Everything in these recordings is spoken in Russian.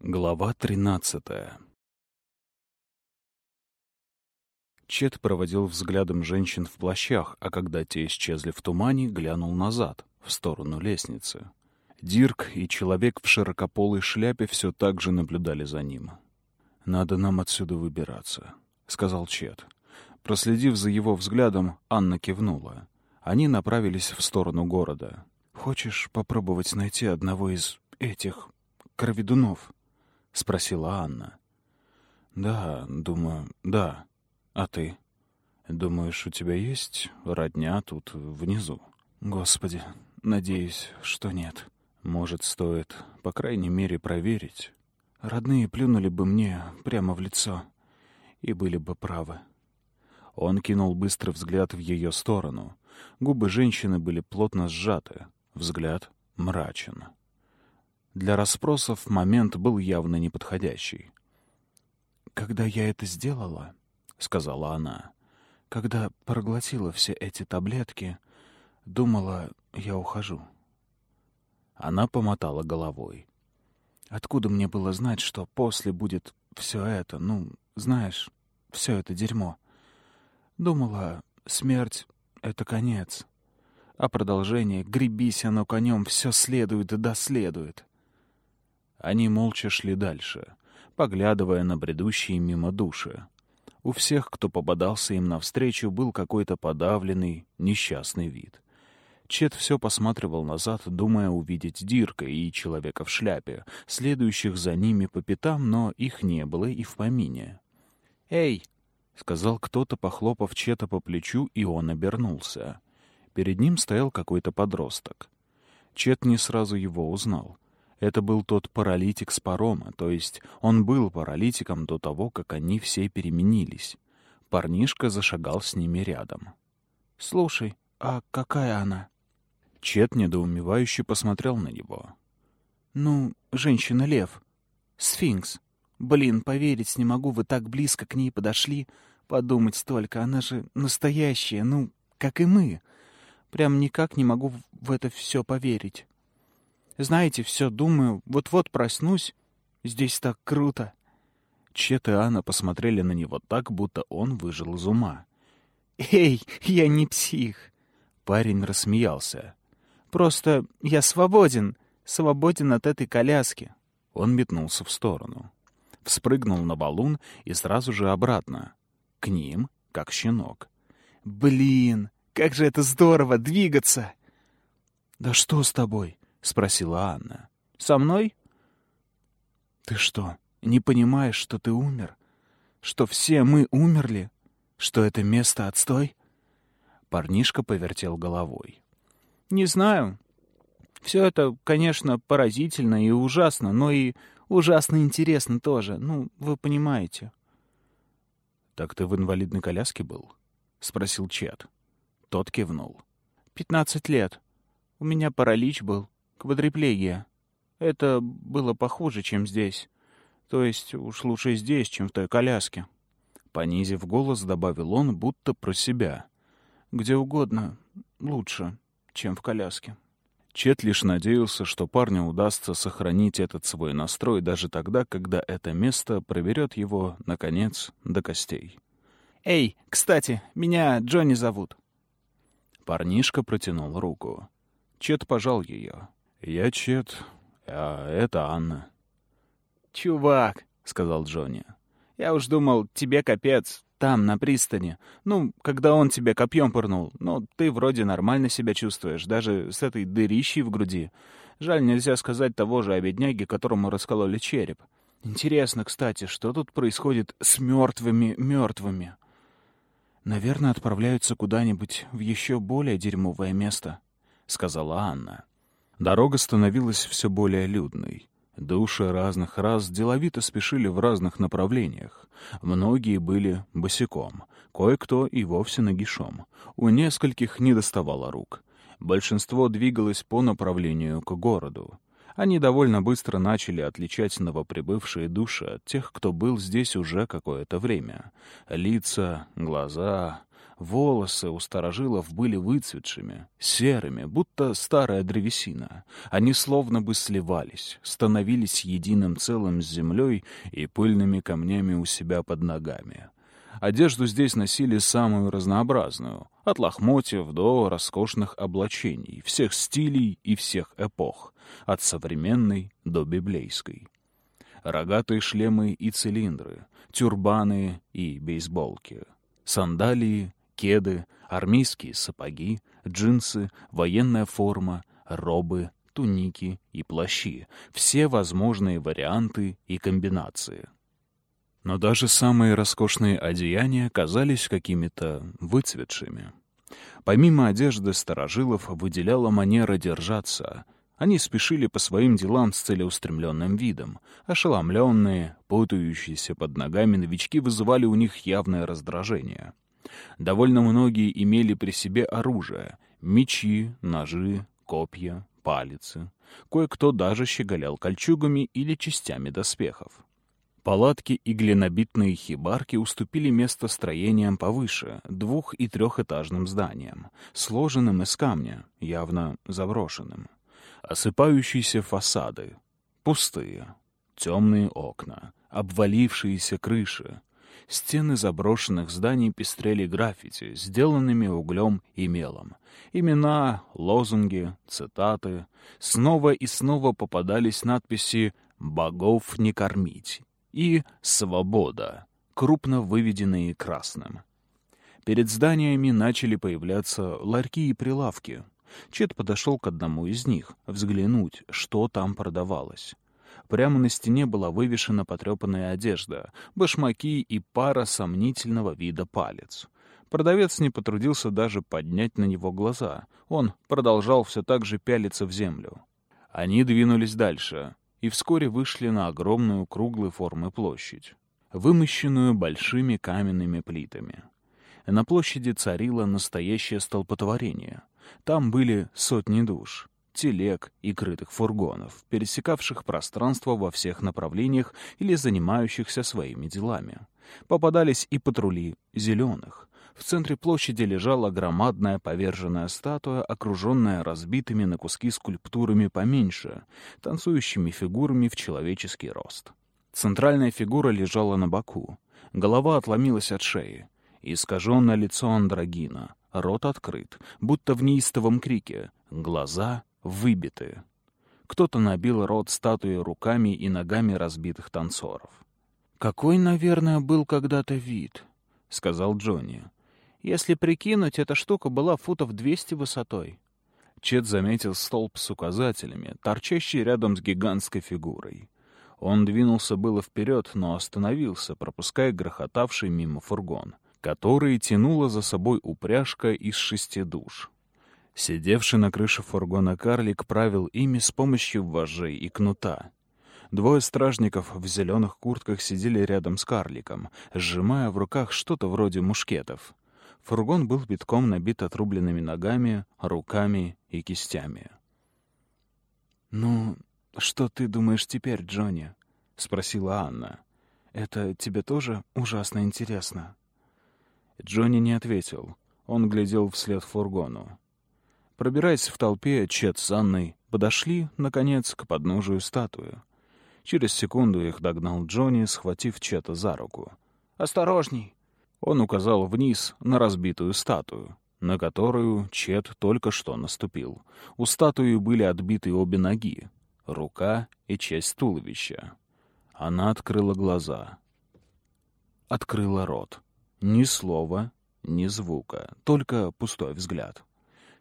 Глава тринадцатая Чет проводил взглядом женщин в плащах, а когда те исчезли в тумане, глянул назад, в сторону лестницы. Дирк и человек в широкополой шляпе все так же наблюдали за ним. «Надо нам отсюда выбираться», — сказал Чет. Проследив за его взглядом, Анна кивнула. Они направились в сторону города. «Хочешь попробовать найти одного из этих кроведунов?» — спросила Анна. «Да, думаю, да. А ты? Думаешь, у тебя есть родня тут внизу?» «Господи, надеюсь, что нет. Может, стоит, по крайней мере, проверить. Родные плюнули бы мне прямо в лицо и были бы правы». Он кинул быстрый взгляд в ее сторону. Губы женщины были плотно сжаты, взгляд мрачен. Для расспросов момент был явно неподходящий. «Когда я это сделала, — сказала она, — когда проглотила все эти таблетки, думала, я ухожу». Она помотала головой. «Откуда мне было знать, что после будет все это, ну, знаешь, все это дерьмо? Думала, смерть — это конец, а продолжение — гребись оно конем, все следует и доследует». Они молча шли дальше, поглядывая на бредущие мимо души. У всех, кто попадался им навстречу, был какой-то подавленный, несчастный вид. Чет все посматривал назад, думая увидеть Дирка и человека в шляпе, следующих за ними по пятам, но их не было и в помине. «Эй!» — сказал кто-то, похлопав Чета по плечу, и он обернулся. Перед ним стоял какой-то подросток. Чет не сразу его узнал — это был тот паралитик с парома, то есть он был паралитиком до того, как они все переменились. Парнишка зашагал с ними рядом. «Слушай, а какая она?» Чет недоумевающе посмотрел на него. «Ну, женщина-лев. Сфинкс. Блин, поверить не могу, вы так близко к ней подошли. Подумать только, она же настоящая, ну, как и мы. Прям никак не могу в это все поверить». Знаете, все думаю, вот-вот проснусь. Здесь так круто. Чет и Анна посмотрели на него так, будто он выжил из ума. «Эй, я не псих!» Парень рассмеялся. «Просто я свободен, свободен от этой коляски». Он метнулся в сторону. Вспрыгнул на валун и сразу же обратно. К ним, как щенок. «Блин, как же это здорово двигаться!» «Да что с тобой?» — спросила Анна. «Со мной?» «Ты что, не понимаешь, что ты умер? Что все мы умерли? Что это место отстой?» Парнишка повертел головой. «Не знаю. Все это, конечно, поразительно и ужасно, но и ужасно интересно тоже. Ну, вы понимаете». «Так ты в инвалидной коляске был?» — спросил Чет. Тот кивнул. «Пятнадцать лет. У меня паралич был квадриплегия. Это было похуже, чем здесь. То есть уж лучше здесь, чем в той коляске. Понизив голос, добавил он, будто про себя. Где угодно лучше, чем в коляске. Чет лишь надеялся, что парню удастся сохранить этот свой настрой даже тогда, когда это место проверет его, наконец, до костей. «Эй, кстати, меня Джонни зовут». Парнишка протянул руку. Чет пожал ее. «Я Чет, а это Анна». «Чувак», — сказал Джонни, — «я уж думал, тебе капец, там, на пристани. Ну, когда он тебе копьем пырнул. Но ты вроде нормально себя чувствуешь, даже с этой дырищей в груди. Жаль, нельзя сказать того же о бедняге, которому раскололи череп. Интересно, кстати, что тут происходит с мертвыми мертвыми? Наверное, отправляются куда-нибудь в еще более дерьмовое место, — сказала Анна. Дорога становилась все более людной. Души разных рас деловито спешили в разных направлениях. Многие были босиком, кое-кто и вовсе нагишом. У нескольких не доставало рук. Большинство двигалось по направлению к городу. Они довольно быстро начали отличать новоприбывшие души от тех, кто был здесь уже какое-то время. Лица, глаза, Волосы у старожилов были выцветшими, серыми, будто старая древесина. Они словно бы сливались, становились единым целым с землей и пыльными камнями у себя под ногами. Одежду здесь носили самую разнообразную, от лохмотьев до роскошных облачений, всех стилей и всех эпох, от современной до библейской. Рогатые шлемы и цилиндры, тюрбаны и бейсболки, сандалии, кеды, армейские сапоги, джинсы, военная форма, робы, туники и плащи, все возможные варианты и комбинации — но даже самые роскошные одеяния казались какими-то выцветшими. Помимо одежды старожилов выделяла манера держаться. Они спешили по своим делам с целеустремленным видом. Ошеломленные, путающиеся под ногами новички вызывали у них явное раздражение. Довольно многие имели при себе оружие — мечи, ножи, копья, палицы. Кое-кто даже щеголял кольчугами или частями доспехов. Палатки и глинобитные хибарки уступили место строениям повыше, двух- и трехэтажным зданиям, сложенным из камня, явно заброшенным. Осыпающиеся фасады, пустые, темные окна, обвалившиеся крыши. Стены заброшенных зданий пестрели граффити, сделанными углем и мелом. Имена, лозунги, цитаты. Снова и снова попадались надписи «Богов не кормить» и «Свобода», крупно выведенные красным. Перед зданиями начали появляться ларьки и прилавки. Чет подошел к одному из них, взглянуть, что там продавалось. Прямо на стене была вывешена потрепанная одежда, башмаки и пара сомнительного вида палец. Продавец не потрудился даже поднять на него глаза. Он продолжал все так же пялиться в землю. Они двинулись дальше и вскоре вышли на огромную круглой формы площадь, вымощенную большими каменными плитами. На площади царило настоящее столпотворение. Там были сотни душ, телег и крытых фургонов, пересекавших пространство во всех направлениях или занимающихся своими делами. Попадались и патрули зеленых, в центре площади лежала громадная поверженная статуя, окруженная разбитыми на куски скульптурами поменьше, танцующими фигурами в человеческий рост. Центральная фигура лежала на боку. Голова отломилась от шеи. Искаженное лицо андрогина, рот открыт, будто в неистовом крике, глаза выбиты. Кто-то набил рот статуи руками и ногами разбитых танцоров. «Какой, наверное, был когда-то вид», — сказал Джонни. Если прикинуть, эта штука была футов 200 высотой. Чет заметил столб с указателями, торчащий рядом с гигантской фигурой. Он двинулся было вперед, но остановился, пропуская грохотавший мимо фургон, который тянула за собой упряжка из шести душ. Сидевший на крыше фургона карлик правил ими с помощью вожжей и кнута. Двое стражников в зеленых куртках сидели рядом с карликом, сжимая в руках что-то вроде мушкетов. Фургон был битком набит отрубленными ногами, руками и кистями. «Ну, что ты думаешь теперь, Джонни?» — спросила Анна. «Это тебе тоже ужасно интересно?» Джонни не ответил. Он глядел вслед фургону. Пробираясь в толпе, Чет с Анной подошли, наконец, к подножию статуи. Через секунду их догнал Джонни, схватив Чета за руку. «Осторожней!» Он указал вниз на разбитую статую, на которую Чет только что наступил. У статуи были отбиты обе ноги, рука и часть туловища. Она открыла глаза. Открыла рот. Ни слова, ни звука, только пустой взгляд.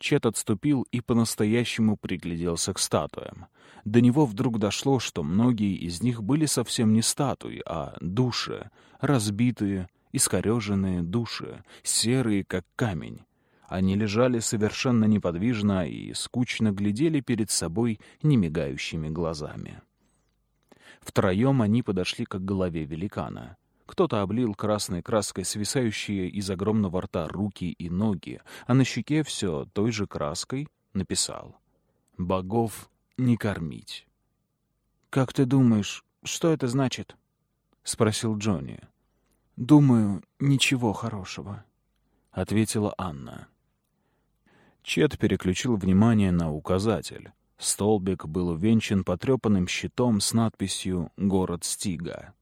Чет отступил и по-настоящему пригляделся к статуям. До него вдруг дошло, что многие из них были совсем не статуи, а души, разбитые, искореженные души, серые, как камень. Они лежали совершенно неподвижно и скучно глядели перед собой немигающими глазами. Втроем они подошли к голове великана. Кто-то облил красной краской свисающие из огромного рта руки и ноги, а на щеке все той же краской написал «Богов не кормить». «Как ты думаешь, что это значит?» — спросил Джонни. «Думаю, ничего хорошего». — ответила Анна. Чет переключил внимание на указатель. Столбик был увенчан потрепанным щитом с надписью «Город Стига».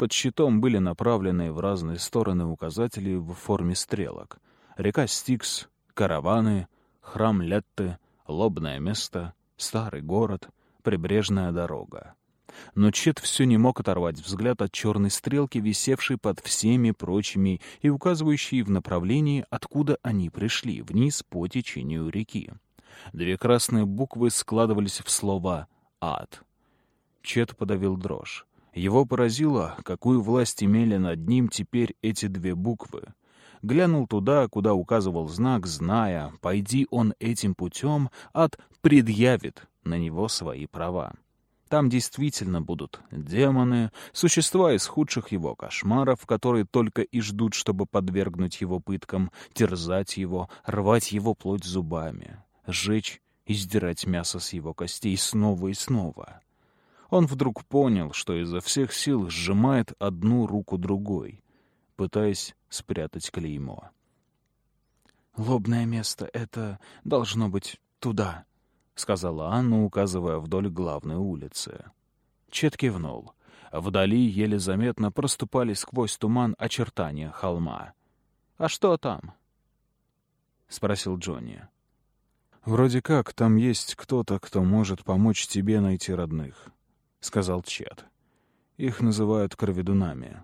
Под щитом были направлены в разные стороны указатели в форме стрелок. Река Стикс, караваны, храм Летты, лобное место, старый город, прибрежная дорога. Но Чет все не мог оторвать взгляд от черной стрелки, висевшей под всеми прочими и указывающей в направлении, откуда они пришли, вниз по течению реки. Две красные буквы складывались в слово «ад». Чет подавил дрожь. Его поразило, какую власть имели над ним теперь эти две буквы. Глянул туда, куда указывал знак, зная, пойди он этим путем, ад предъявит на него свои права. Там действительно будут демоны, существа из худших его кошмаров, которые только и ждут, чтобы подвергнуть его пыткам, терзать его, рвать его плоть зубами, сжечь и сдирать мясо с его костей снова и снова. Он вдруг понял, что изо всех сил сжимает одну руку другой, пытаясь спрятать клеймо. «Лобное место — это должно быть туда», — сказала Анна, указывая вдоль главной улицы. Чет кивнул. Вдали еле заметно проступали сквозь туман очертания холма. «А что там?» — спросил Джонни. «Вроде как там есть кто-то, кто может помочь тебе найти родных», — сказал Чет. «Их называют кроведунами».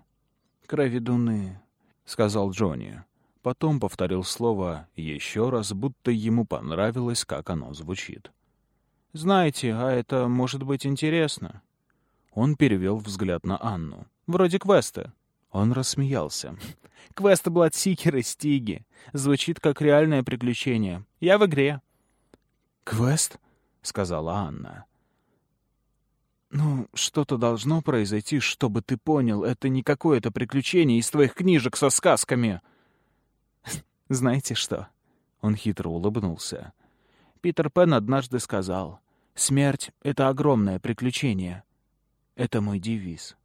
«Кроведуны», — сказал Джонни. Потом повторил слово еще раз, будто ему понравилось, как оно звучит. «Знаете, а это может быть интересно». Он перевел взгляд на Анну. «Вроде квеста». Он рассмеялся. «Квест Бладсикера Стиги. Звучит как реальное приключение. Я в игре». «Квест?» — сказала Анна. «Ну, что-то должно произойти, чтобы ты понял, это не какое-то приключение из твоих книжек со сказками». «Знаете что?» — он хитро улыбнулся. Питер Пен однажды сказал, «Смерть — это огромное приключение». Это мой девиз.